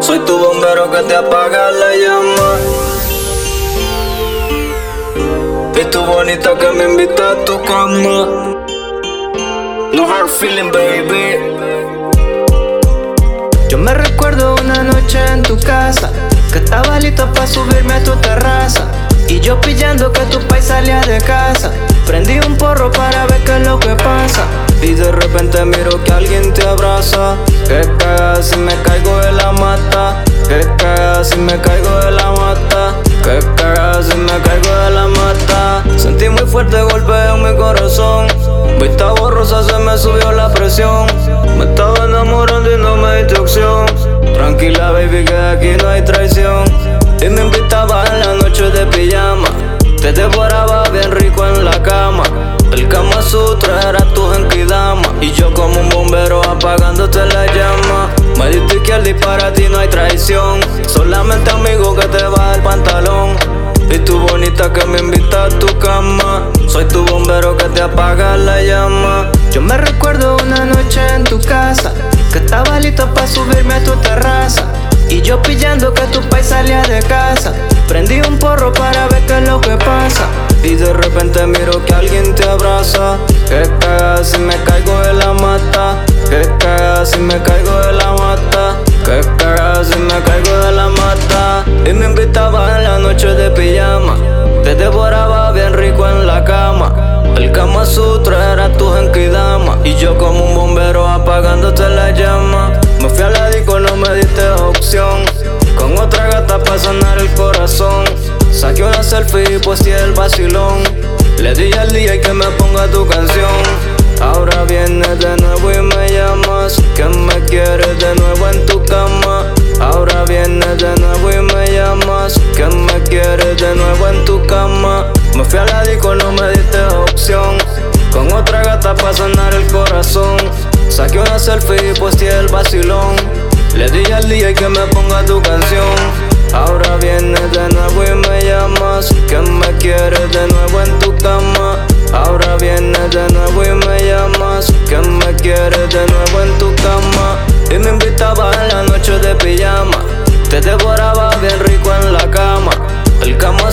Soy tu bombero que te apaga la llama. Y tu bonita que me invita a tu cama. No hard feeling, baby. Yo me recuerdo una noche en tu casa Que estaba listo para subirme a tu terraza Y yo pillando que tu país salía de casa. Prendí un porro para ver qué es lo que pasa. Y de repente miro que alguien te abraza. Que caga si me caigo de la mata. Que caga si me caigo de la mata. Que caga si me caigo de la mata. Sentí muy fuerte golpe en mi corazón. Vista borrosa se me subió la presión. Me estaba enamorando y no me diste opción. Tranquila baby que aquí no hay traición. Y me invitaba pijama. Te devoraba bien rico en la cama. El Kama Sutra era tu genkidama. Y yo como un bombero apagándote la llama. Me diste izquierda y para no hay traición. Solamente amigo que te baja el pantalón. Y tu bonita que me invita a tu cama. Soy tu bombero que te apaga la llama. Yo me recuerdo una noche en tu casa Que estaba listo para subirme a tu terraza. Y yo pillando que tu país salía de casa Prendí un porro para ver qué es lo que pasa Y de repente miro que alguien te abraza. Que caga si me caigo de la mata. Que caga si me caigo de la mata. Que caga si me caigo de la mata. Y me invitaba en la noche de pijama. Te devoraba bien rico en la cama. El Kama Sutra era tu genkidama. Posteé el vacilón. Le di al día y que me ponga tu canción. Ahora vienes de nuevo y me llamas. Que me quieres de nuevo en tu cama. Ahora vienes de nuevo y me llamas. Que me quieres de nuevo en tu cama. Me fui a la disco, no me diste opción. Con otra gata para sanar el corazón. Saqué una selfie y posteé el vacilón. Le di al y que me ponga tu canción. Ahora vienes de nuevo y me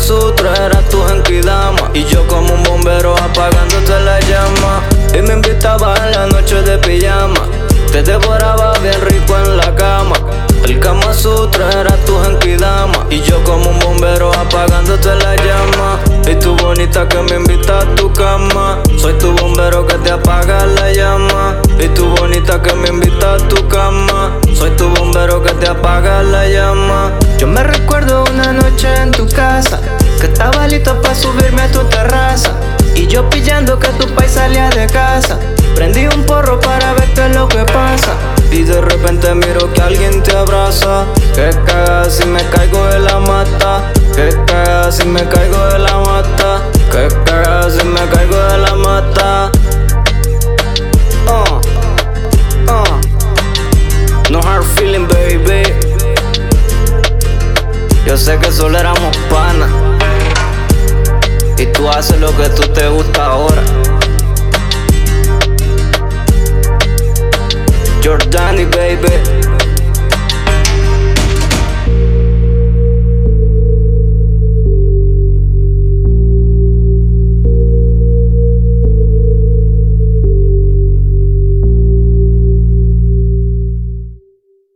Sutra era tu genkidama. Y yo como un bombero apagándote la llama. Y me invitaba en la noche de pijama. Te devoraba bien rico en la cama. El Kama Sutra era tu genkidama. Y yo como un bombero apagándote la subirme a tu terraza Y yo pillando que tu país salía de casa Prendí un porro para ver qué es lo que pasa Y de repente miro que alguien te abraza. Que caga si me caigo de la mata. Que caga si me caigo de la mata. Que caga si me caigo de la mata. Uh, uh. No hard feeling, baby. Yo sé que solo éramos panas. Y tú haces lo que tú te gusta ahora. Jordani, baby.